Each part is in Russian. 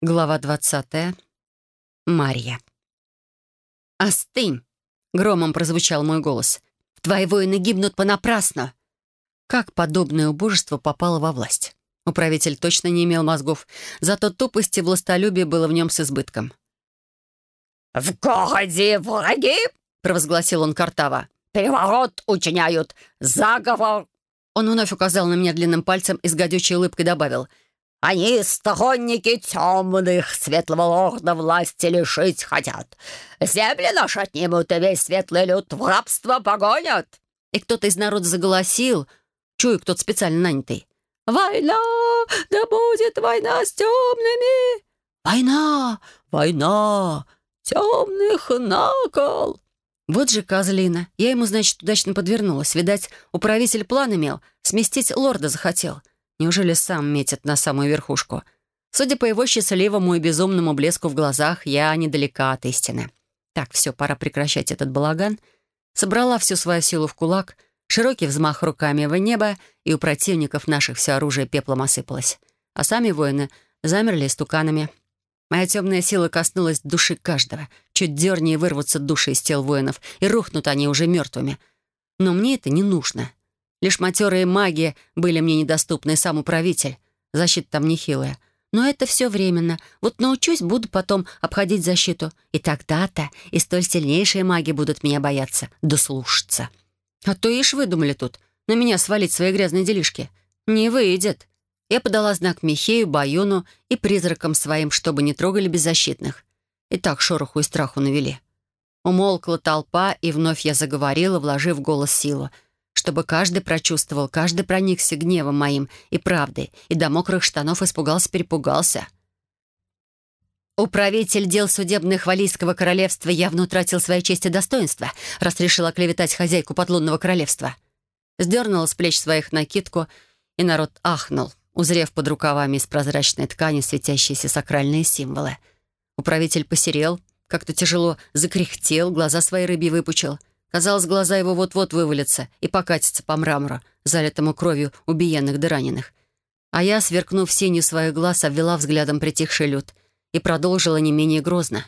Глава двадцатая. Марья. «Остынь!» — громом прозвучал мой голос. «Твои воины гибнут понапрасну!» Как подобное убожество попало во власть? Управитель точно не имел мозгов, зато тупости и властолюбие было в нем с избытком. «В городе враги!» — провозгласил он Картава. «Переворот учиняют! Заговор!» Он вновь указал на меня длинным пальцем и с гадючей улыбкой добавил — они сторонники темных, светлого лорда власти лишить хотят. Земли наши отнимут, и весь светлый люд в рабство погонят». И кто-то из народа заголосил, чую, кто-то специально нанятый. «Война! Да будет война с темными!» «Война! Война! Темных на кол!» Вот же козлина. Я ему, значит, удачно подвернулась. Видать, управитель план имел, сместить лорда захотел. Неужели сам метит на самую верхушку? Судя по его счастливому и безумному блеску в глазах, я недалека от истины. Так, все, пора прекращать этот балаган. Собрала всю свою силу в кулак, широкий взмах руками в небо, и у противников наших все оружие пеплом осыпалось. А сами воины замерли стуканами. Моя темная сила коснулась души каждого. Чуть дернее вырвутся души из тел воинов, и рухнут они уже мертвыми. Но мне это не нужно. Лишь матерые маги были мне недоступны, и сам управитель. Защита там нехилая. Но это все временно. Вот научусь, буду потом обходить защиту. И тогда-то и столь сильнейшие маги будут меня бояться, дослушаться. А то ишь выдумали тут, на меня свалить свои грязные делишки. Не выйдет. Я подала знак Михею, Баюну и призракам своим, чтобы не трогали беззащитных. И так шороху и страху навели. Умолкла толпа, и вновь я заговорила, вложив голос силу — чтобы каждый прочувствовал, каждый проникся гневом моим и правдой, и до мокрых штанов испугался-перепугался. Управитель дел судебных Валийского королевства явно утратил свои честь и достоинства, раз решил оклеветать хозяйку подлунного королевства. Сдернула с плеч своих накидку, и народ ахнул, узрев под рукавами из прозрачной ткани светящиеся сакральные символы. Управитель посерел, как-то тяжело закряхтел, глаза свои рыбьи выпучил — Казалось, глаза его вот-вот вывалятся и покатятся по мрамору, залитому кровью убиенных да раненых. А я, сверкнув синюю своих глаз, обвела взглядом притихший люд и продолжила не менее грозно.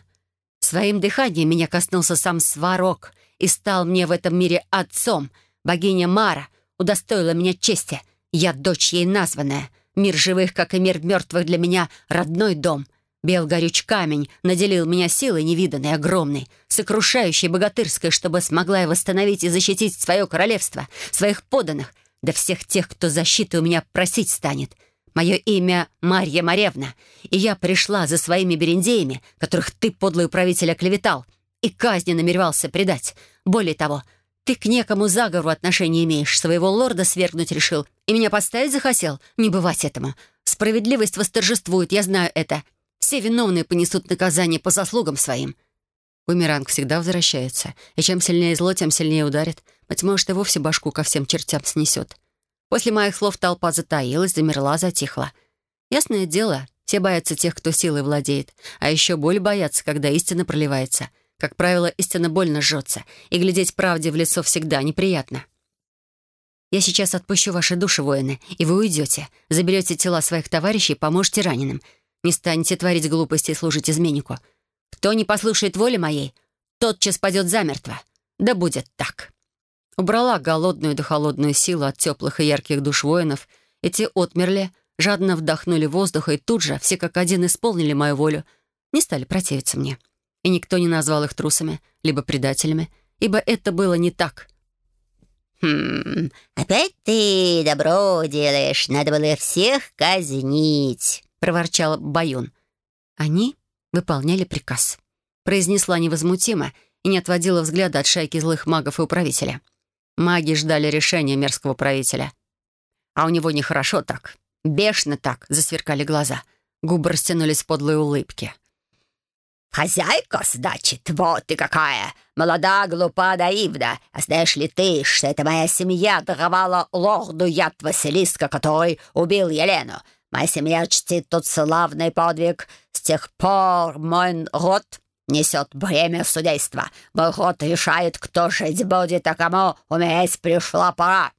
Своим дыханием меня коснулся сам Сварог и стал мне в этом мире отцом. Богиня Мара удостоила меня чести. Я дочь ей названная. Мир живых, как и мир мертвых, для меня родной дом — Бел горюч камень наделил меня силой невиданной, огромной, сокрушающей, богатырской, чтобы смогла я восстановить и защитить свое королевство, своих подданных, да всех тех, кто защиты у меня просить станет. Мое имя Марья Маревна, и я пришла за своими берендеями, которых ты, подлый управитель, оклеветал, и казни намеревался предать. Более того, ты к некому заговору отношения имеешь, своего лорда свергнуть решил, и меня поставить захотел? Не бывать этому. Справедливость восторжествует, я знаю это». Все виновные понесут наказание по заслугам своим. Бумеранг всегда возвращается, и чем сильнее зло, тем сильнее ударит. Быть может, и вовсе башку ко всем чертям снесет. После моих слов толпа затаилась, замерла, затихла. Ясное дело, все боятся тех, кто силой владеет, а еще боль боятся, когда истина проливается. Как правило, истина больно жжется, и глядеть правде в лицо всегда неприятно. Я сейчас отпущу ваши души, воины, и вы уйдете, заберете тела своих товарищей и поможете раненым — не станете творить глупости и служить изменнику. Кто не послушает воли моей, тотчас падет замертво. Да будет так». Убрала голодную да холодную силу от теплых и ярких душ воинов. Эти отмерли, жадно вдохнули воздуха и тут же, все как один, исполнили мою волю. Не стали противиться мне. И никто не назвал их трусами, либо предателями, ибо это было не так. «Хм, опять ты добро делаешь, надо было всех казнить». — проворчал Баюн. Они выполняли приказ. Произнесла невозмутимо и не отводила взгляда от шайки злых магов и управителя. Маги ждали решения мерзкого правителя. А у него нехорошо так, бешено так, засверкали глаза. Губы растянулись в подлой улыбке. «Хозяйка, значит, вот ты какая! Молода, глупа, наивна. А знаешь ли ты, что это моя семья даровала лорду яд Василиска, который убил Елену? Моя семья чтит тот славный подвиг. С тех пор мой род несет бремя судейства. Мой род решает, кто жить будет, а кому умереть пришла пора».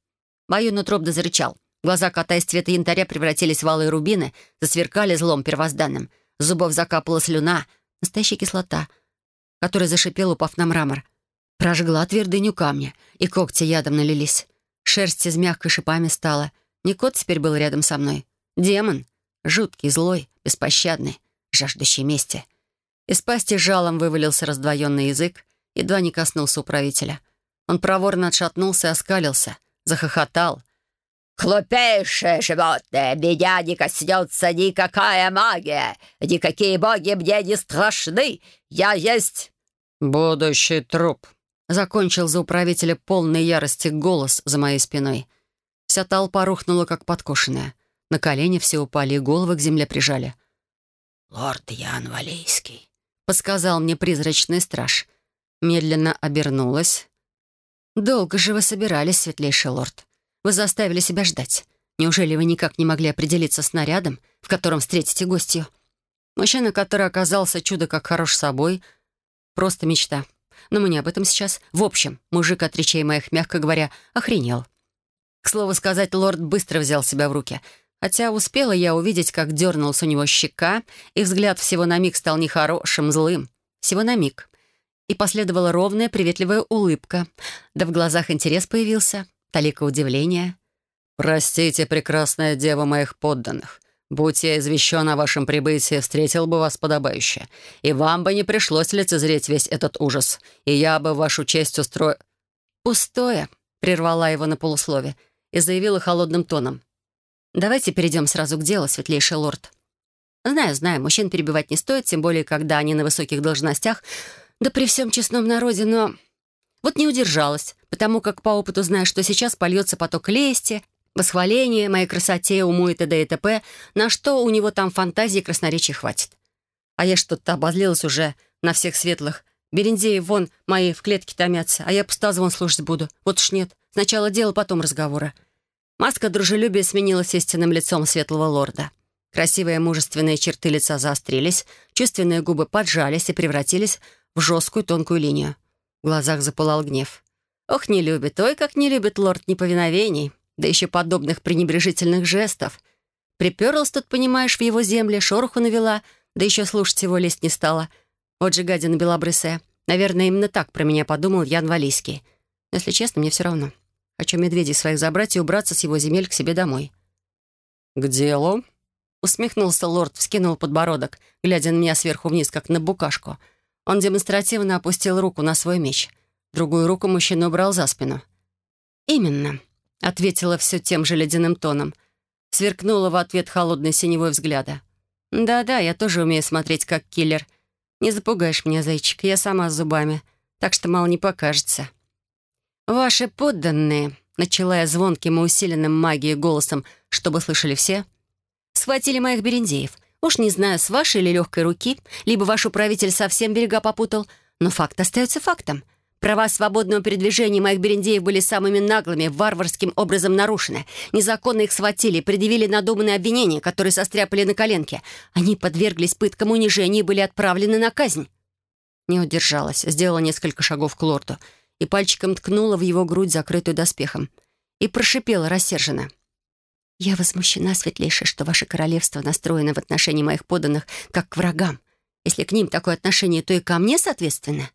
Баюн утробно зарычал. Глаза кота из цвета янтаря превратились в алые рубины, засверкали злом первозданным. С зубов закапала слюна, настоящая кислота, которая зашипела, упав на мрамор. Прожгла твердыню камня, и когти ядом налились. Шерсть из мягкой шипами стала. Не кот теперь был рядом со мной. Демон. Жуткий, злой, беспощадный, жаждущий мести. Из пасти жалом вывалился раздвоенный язык, едва не коснулся управителя. Он проворно отшатнулся и оскалился, захохотал. «Глупейшее животное! Меня не коснется никакая магия! Никакие боги мне не страшны! Я есть...» «Будущий труп», — закончил за управителя полной ярости голос за моей спиной. Вся толпа рухнула, как подкошенная. На колени все упали и головы к земле прижали. «Лорд Ян Валейский», — подсказал мне призрачный страж. Медленно обернулась. «Долго же вы собирались, светлейший лорд. Вы заставили себя ждать. Неужели вы никак не могли определиться с нарядом, в котором встретите гостью? Мужчина, который оказался чудо как хорош собой, просто мечта. Но мы не об этом сейчас. В общем, мужик от речей моих, мягко говоря, охренел. К слову сказать, лорд быстро взял себя в руки — Хотя успела я увидеть, как дернулась у него щека, и взгляд всего на миг стал нехорошим, злым. Всего на миг. И последовала ровная, приветливая улыбка. Да в глазах интерес появился, талика удивления. «Простите, прекрасная дева моих подданных. Будь я извещен о вашем прибытии, встретил бы вас подобающе. И вам бы не пришлось лицезреть весь этот ужас. И я бы вашу честь устроил...» «Пустое», — прервала его на полуслове и заявила холодным тоном. Давайте перейдем сразу к делу, светлейший лорд. Знаю, знаю, мужчин перебивать не стоит, тем более, когда они на высоких должностях, да при всем честном народе, но... Вот не удержалась, потому как по опыту знаю, что сейчас польется поток лести, восхваления моей красоте, уму и т.д. и т.п., на что у него там фантазии и красноречия хватит. А я что-то обозлилась уже на всех светлых. Берендеи вон мои в клетке томятся, а я пуста звон слушать буду. Вот уж нет. Сначала дело, потом разговора. Маска дружелюбия сменилась истинным лицом светлого лорда. Красивые мужественные черты лица заострились, чувственные губы поджались и превратились в жесткую тонкую линию. В глазах запылал гнев. Ох, не любит, ой, как не любит лорд неповиновений, да еще подобных пренебрежительных жестов. Приперлась тут, понимаешь, в его земле, шороху навела, да еще слушать его лезть не стала. Вот же гадина белобрысая. Наверное, именно так про меня подумал Ян Валийский. Но, если честно, мне все равно. Хочу медведей своих забрать и убраться с его земель к себе домой». «К делу?» Усмехнулся лорд, вскинул подбородок, глядя на меня сверху вниз, как на букашку. Он демонстративно опустил руку на свой меч. Другую руку мужчина убрал за спину. «Именно», — ответила все тем же ледяным тоном. Сверкнула в ответ холодной синевой взгляда. «Да-да, я тоже умею смотреть как киллер. Не запугаешь меня, зайчик, я сама с зубами, так что мало не покажется». «Ваши подданные», — начала я звонким и усиленным магией голосом, чтобы слышали все, «схватили моих берендеев. Уж не знаю, с вашей или легкой руки, либо ваш управитель совсем берега попутал, но факт остается фактом. Права свободного передвижения моих берендеев были самыми наглыми, варварским образом нарушены. Незаконно их схватили, предъявили надуманные обвинения, которые состряпали на коленке. Они подверглись пыткам унижения и были отправлены на казнь. Не удержалась, сделала несколько шагов к лорду — и пальчиком ткнула в его грудь, закрытую доспехом, и прошипела рассерженно. «Я возмущена, светлейшая, что ваше королевство настроено в отношении моих подданных как к врагам. Если к ним такое отношение, то и ко мне, соответственно?»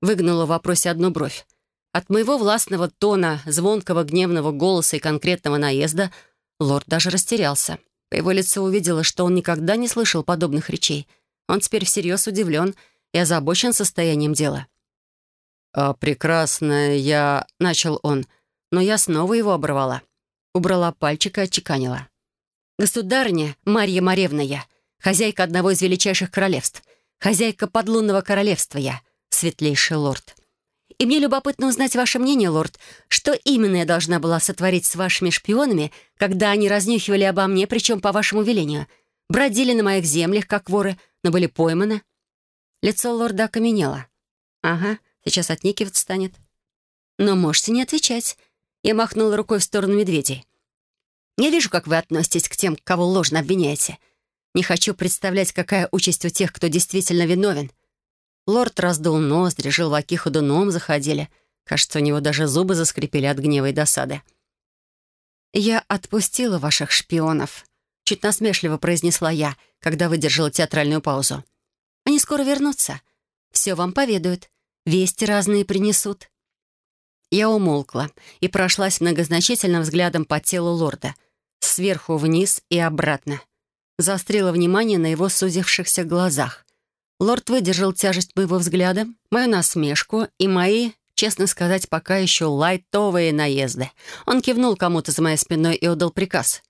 Выгнула в вопросе одну бровь. От моего властного тона, звонкого гневного голоса и конкретного наезда лорд даже растерялся. По его лицу увидела, что он никогда не слышал подобных речей. Он теперь всерьез удивлен и озабочен состоянием дела. «А, «Прекрасно, я...» — начал он, но я снова его оборвала. Убрала пальчик и отчеканила. «Государыня Марья Маревна я, хозяйка одного из величайших королевств, хозяйка подлунного королевства я, светлейший лорд. И мне любопытно узнать ваше мнение, лорд, что именно я должна была сотворить с вашими шпионами, когда они разнюхивали обо мне, причем по вашему велению, бродили на моих землях, как воры, но были пойманы?» Лицо лорда окаменело. «Ага, Сейчас отнекиваться станет. Но можете не отвечать. Я махнула рукой в сторону медведей. Я вижу, как вы относитесь к тем, кого ложно обвиняете. Не хочу представлять, какая участь у тех, кто действительно виновен. Лорд раздул ноздри, желваки ходуном заходили. Кажется, у него даже зубы заскрипели от гнева и досады. «Я отпустила ваших шпионов», чуть насмешливо произнесла я, когда выдержала театральную паузу. «Они скоро вернутся. Все вам поведают. Вести разные принесут». Я умолкла и прошлась многозначительным взглядом по телу лорда. Сверху вниз и обратно. Заострила внимание на его сузившихся глазах. Лорд выдержал тяжесть моего взгляда, мою насмешку и мои, честно сказать, пока еще лайтовые наезды. Он кивнул кому-то за моей спиной и отдал приказ.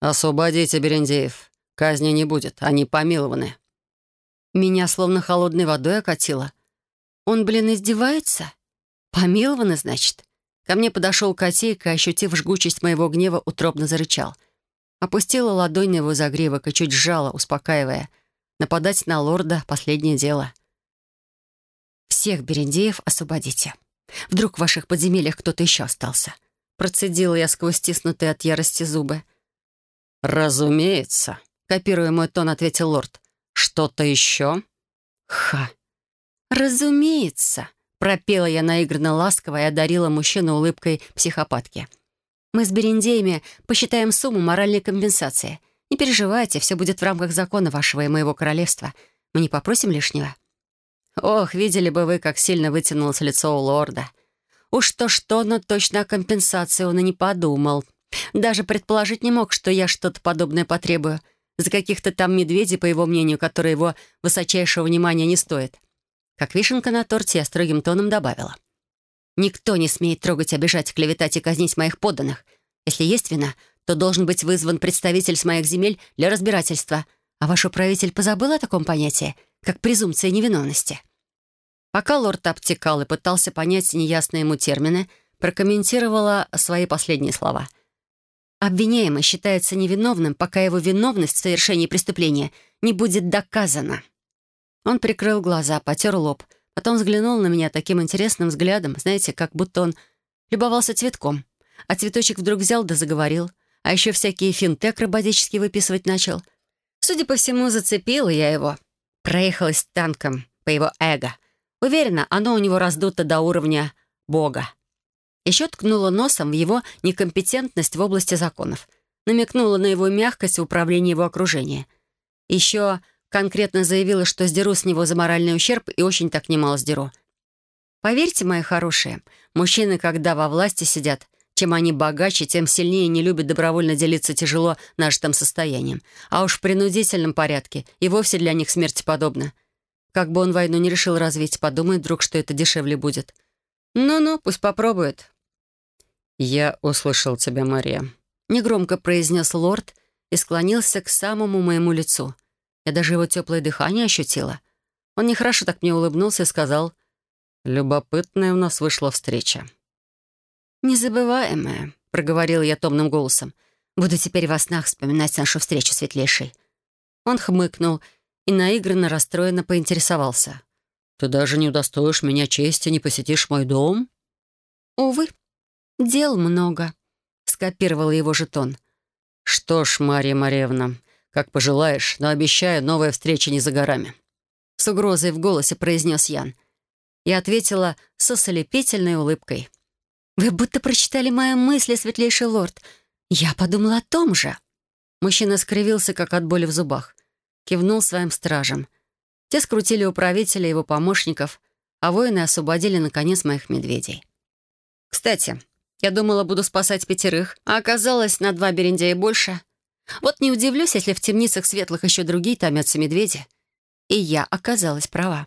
«Освободите Берендеев. Казни не будет, они помилованы». Меня словно холодной водой окатило. Он, блин, издевается? «Помилованы, значит?» Ко мне подошел котейка, ощутив жгучесть моего гнева, утробно зарычал. Опустила ладонь на его загривок и чуть сжала, успокаивая. Нападать на лорда — последнее дело. «Всех берендеев освободите. Вдруг в ваших подземельях кто-то еще остался?» Процедила я сквозь стиснутые от ярости зубы. «Разумеется», — копируя мой тон, ответил лорд. «Что-то еще?» «Ха! Разумеется!» Пропела я наигранно ласково и одарила мужчину улыбкой психопатки. «Мы с Берендеями посчитаем сумму моральной компенсации. Не переживайте, все будет в рамках закона вашего и моего королевства. Мы не попросим лишнего». Ох, видели бы вы, как сильно вытянулось лицо у лорда. Уж то-что, но точно о компенсации он и не подумал. Даже предположить не мог, что я что-то подобное потребую. За каких-то там медведей, по его мнению, которые его высочайшего внимания не стоят. Как вишенка на торте я строгим тоном добавила. «Никто не смеет трогать, обижать, клеветать и казнить моих подданных. Если есть вина, то должен быть вызван представитель с моих земель для разбирательства. А ваш управитель позабыл о таком понятии, как презумпция невиновности?» Пока лорд обтекал и пытался понять неясные ему термины, прокомментировала свои последние слова. «Обвиняемый считается невиновным, пока его виновность в совершении преступления не будет доказана». Он прикрыл глаза, потер лоб, потом взглянул на меня таким интересным взглядом, знаете, как будто он любовался цветком. А цветочек вдруг взял да заговорил. А еще всякие финты акробатические выписывать начал. Судя по всему, зацепила я его. Проехалась танком по его эго. Уверена, оно у него раздуто до уровня бога. Еще ткнула носом в его некомпетентность в области законов. Намекнула на его мягкость в управлении его окружения. Еще конкретно заявила, что сдеру с него за моральный ущерб и очень так немало сдеру. Поверьте, мои хорошие, мужчины, когда во власти сидят, чем они богаче, тем сильнее не любят добровольно делиться тяжело нажитым состоянием. А уж в принудительном порядке и вовсе для них смерти подобно. Как бы он войну не решил развить, подумает вдруг, что это дешевле будет. Ну-ну, пусть попробует. «Я услышал тебя, Мария», — негромко произнес лорд и склонился к самому моему лицу — я даже его теплое дыхание ощутила. Он нехорошо так мне улыбнулся и сказал, «Любопытная у нас вышла встреча». «Незабываемая», — проговорил я томным голосом. «Буду теперь во снах вспоминать нашу встречу светлейшей». Он хмыкнул и наигранно расстроенно поинтересовался. «Ты даже не удостоишь меня чести, не посетишь мой дом?» «Увы, дел много», — скопировал его жетон. «Что ж, Мария Маревна, «Как пожелаешь, но обещаю, новая встреча не за горами». С угрозой в голосе произнес Ян. Я ответила с ослепительной улыбкой. «Вы будто прочитали мои мысли, светлейший лорд. Я подумала о том же». Мужчина скривился, как от боли в зубах. Кивнул своим стражам. Те скрутили управителя и его помощников, а воины освободили, наконец, моих медведей. Кстати, я думала, буду спасать пятерых, а оказалось на два берендея больше — вот не удивлюсь, если в темницах светлых еще другие томятся медведи. И я оказалась права.